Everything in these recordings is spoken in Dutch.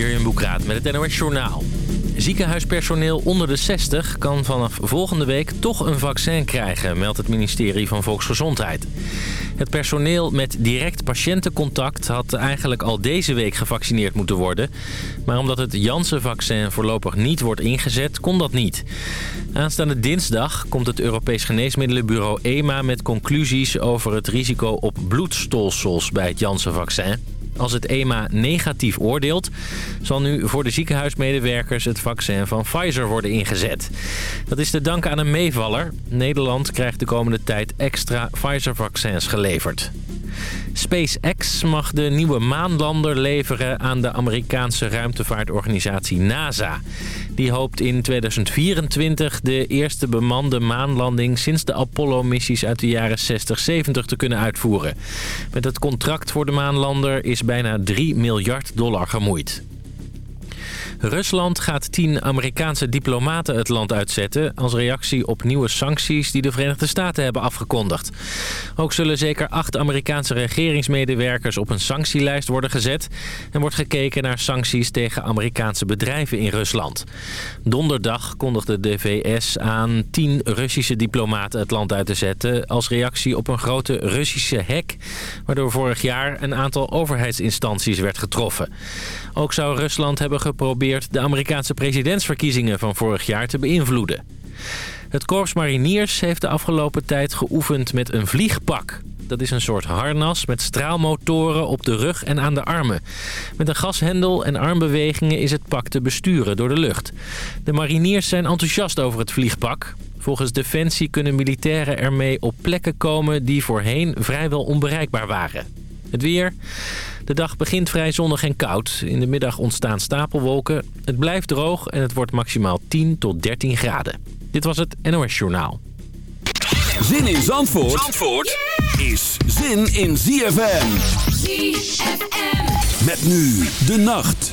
Jurjen Boekraat met het NOS Journaal. Ziekenhuispersoneel onder de 60 kan vanaf volgende week toch een vaccin krijgen, meldt het ministerie van Volksgezondheid. Het personeel met direct patiëntencontact had eigenlijk al deze week gevaccineerd moeten worden. Maar omdat het Janssen-vaccin voorlopig niet wordt ingezet, kon dat niet. Aanstaande dinsdag komt het Europees Geneesmiddelenbureau EMA met conclusies over het risico op bloedstolsels bij het Janssen-vaccin. Als het EMA negatief oordeelt, zal nu voor de ziekenhuismedewerkers het vaccin van Pfizer worden ingezet. Dat is te danken aan een meevaller. Nederland krijgt de komende tijd extra Pfizer-vaccins geleverd. SpaceX mag de nieuwe maanlander leveren aan de Amerikaanse ruimtevaartorganisatie NASA. Die hoopt in 2024 de eerste bemande maanlanding sinds de Apollo-missies uit de jaren 60-70 te kunnen uitvoeren. Met het contract voor de maanlander is bijna 3 miljard dollar gemoeid. Rusland gaat tien Amerikaanse diplomaten het land uitzetten... als reactie op nieuwe sancties die de Verenigde Staten hebben afgekondigd. Ook zullen zeker acht Amerikaanse regeringsmedewerkers op een sanctielijst worden gezet... en wordt gekeken naar sancties tegen Amerikaanse bedrijven in Rusland. Donderdag kondigde de VS aan tien Russische diplomaten het land uit te zetten... als reactie op een grote Russische hack... waardoor vorig jaar een aantal overheidsinstanties werd getroffen. Ook zou Rusland hebben geprobeerd de Amerikaanse presidentsverkiezingen van vorig jaar te beïnvloeden. Het Korps Mariniers heeft de afgelopen tijd geoefend met een vliegpak. Dat is een soort harnas met straalmotoren op de rug en aan de armen. Met een gashendel en armbewegingen is het pak te besturen door de lucht. De mariniers zijn enthousiast over het vliegpak. Volgens Defensie kunnen militairen ermee op plekken komen die voorheen vrijwel onbereikbaar waren. Het weer. De dag begint vrij zonnig en koud. In de middag ontstaan stapelwolken. Het blijft droog en het wordt maximaal 10 tot 13 graden. Dit was het NOS Journaal. Zin in Zandvoort, Zandvoort is zin in ZFM. ZFM. Met nu de nacht.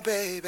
Baby,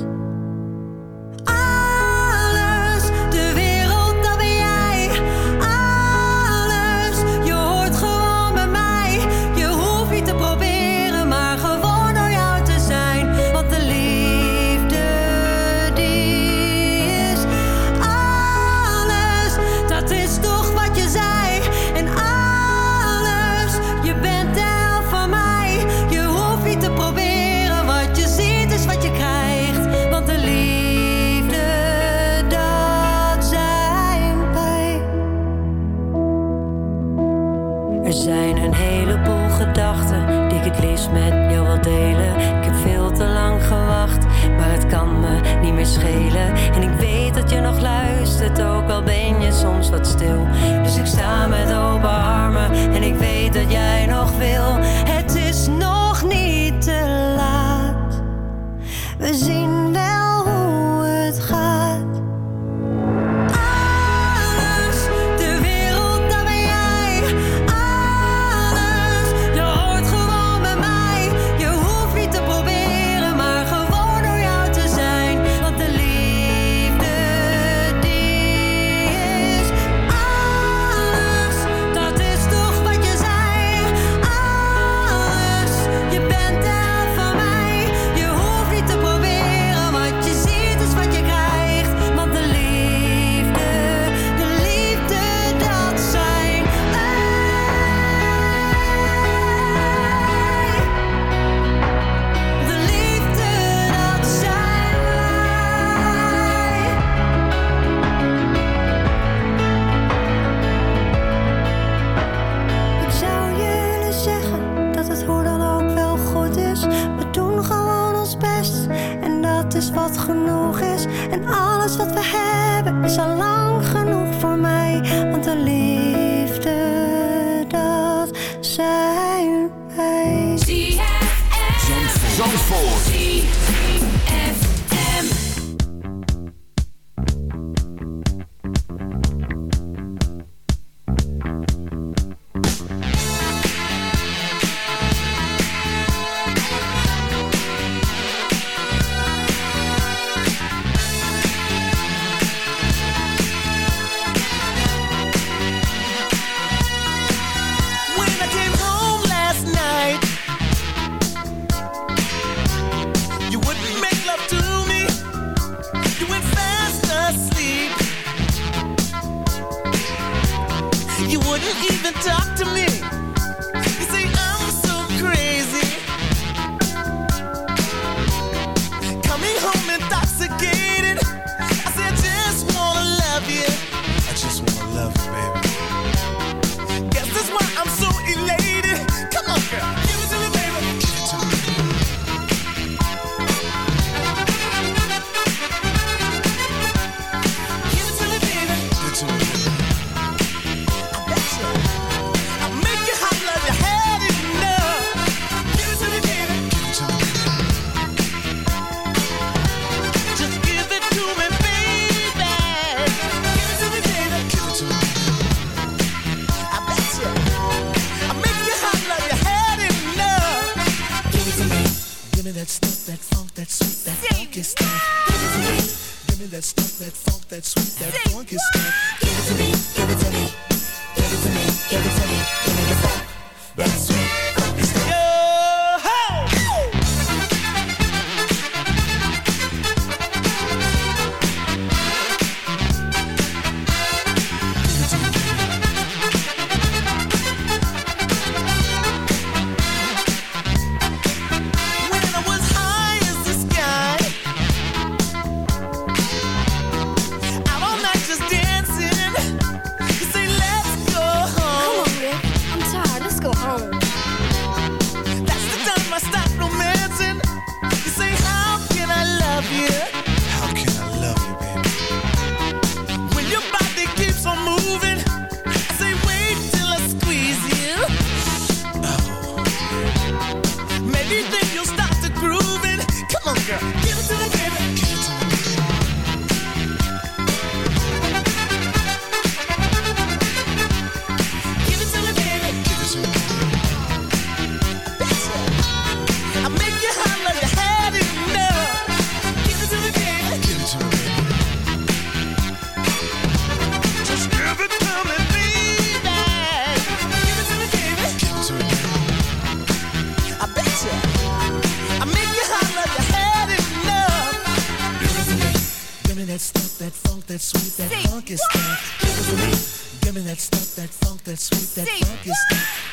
soms wat stil. Dus ik sta met open armen en ik weet dat jij nog wil. funk is that? Give me. Me that stuff, that funk, that sweet, that funk is that?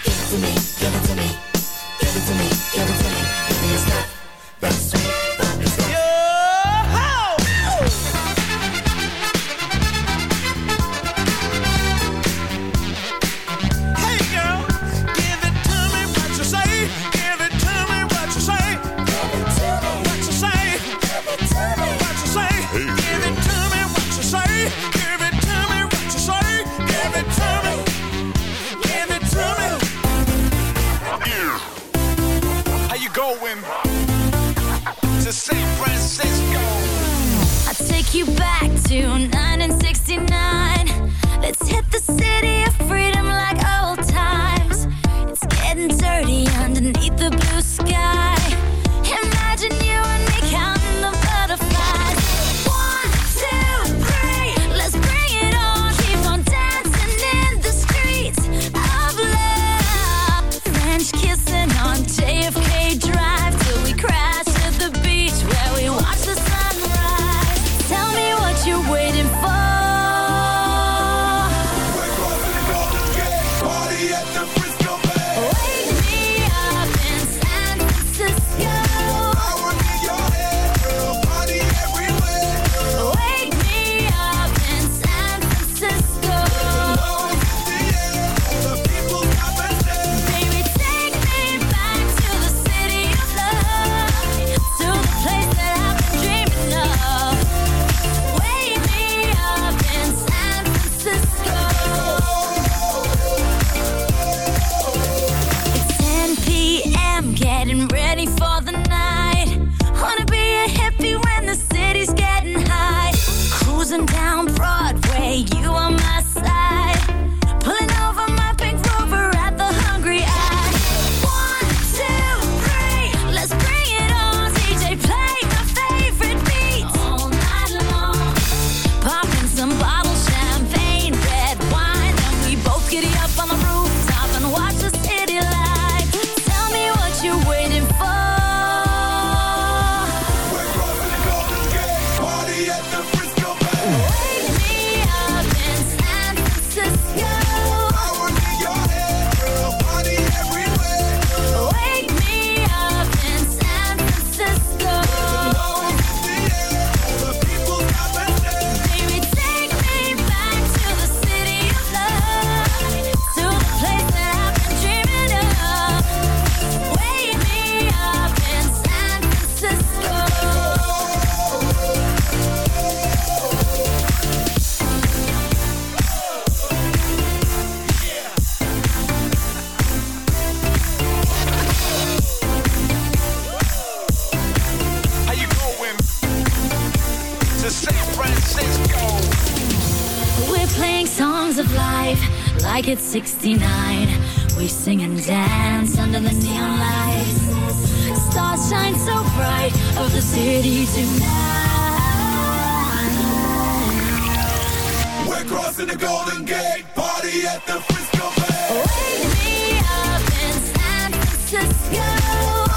crossing the Golden Gate. Party at the Frisco Bay. Wake me up in San Francisco.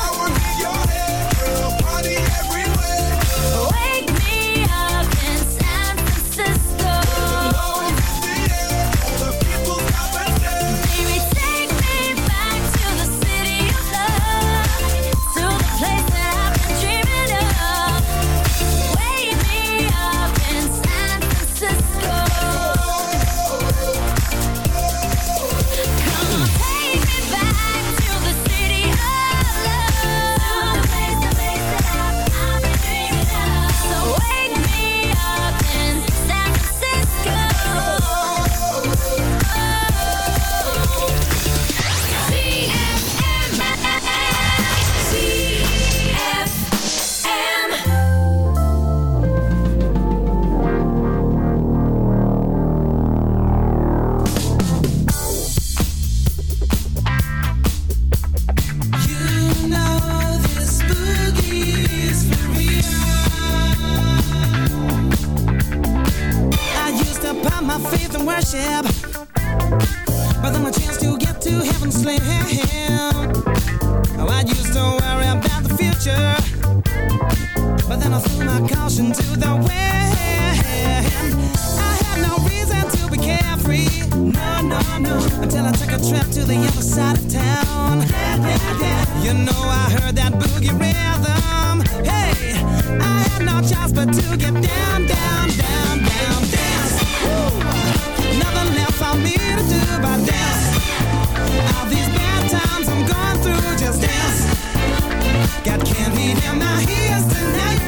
Got candy in my ears tonight,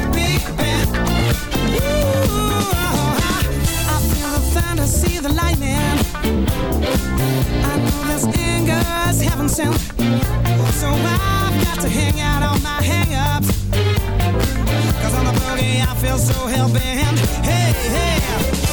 I feel the the lightning. I know this heaven sent. So I've got to hang out on my hang-ups. Cause on the boogie I feel so hell-bent. Hey, hey,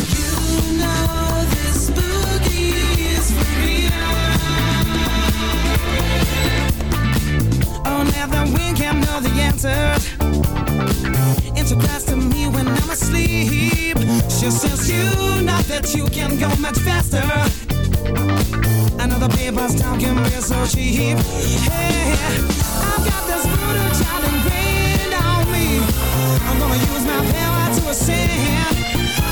We can know the answers. Into class to me when I'm asleep. She says you know that you can go much faster. Another paper's talking me so cheap. Hey, I've got this voodoo child ingrained on me. I'm gonna use my power to ascend.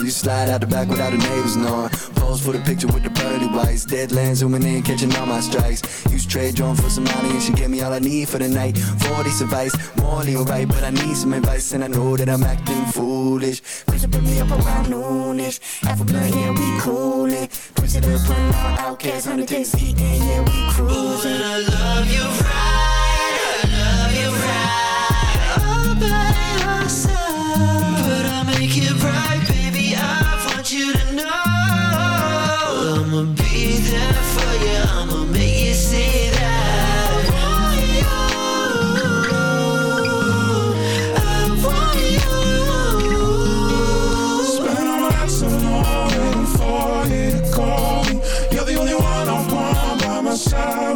on. You slide out the back without the neighbors knowing. Pose for the picture with the pearly whites. Deadlands zooming in, catching all my strikes. Use trade drone for some money and she gave me all I need for the night. 40 advice, morally alright, but I need some advice and I know that I'm acting foolish. Push it, put me up around noonish. Half a yeah, we coolin'. Push it up, out, outcast, 100 days eating, yeah, we cruising. I love you right, side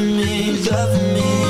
Love me, love me.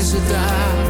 visitar.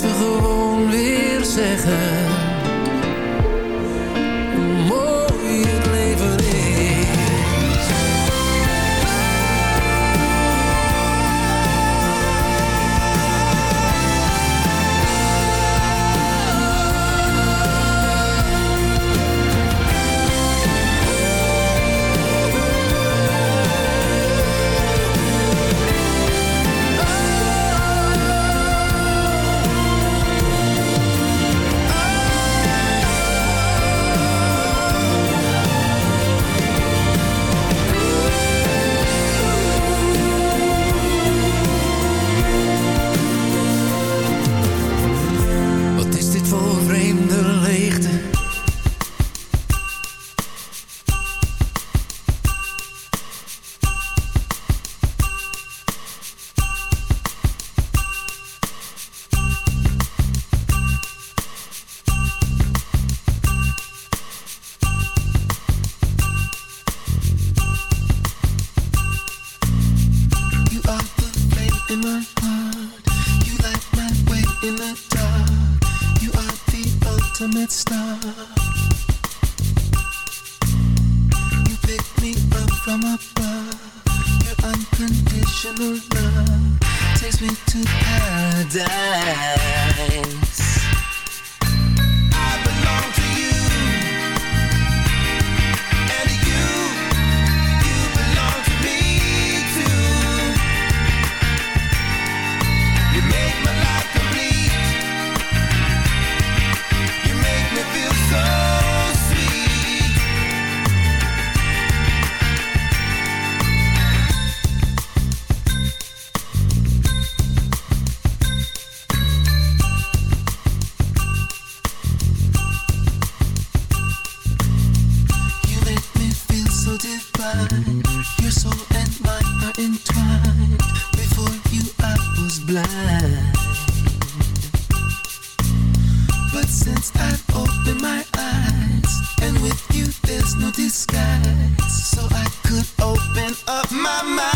we gewoon weer zeggen. my mind.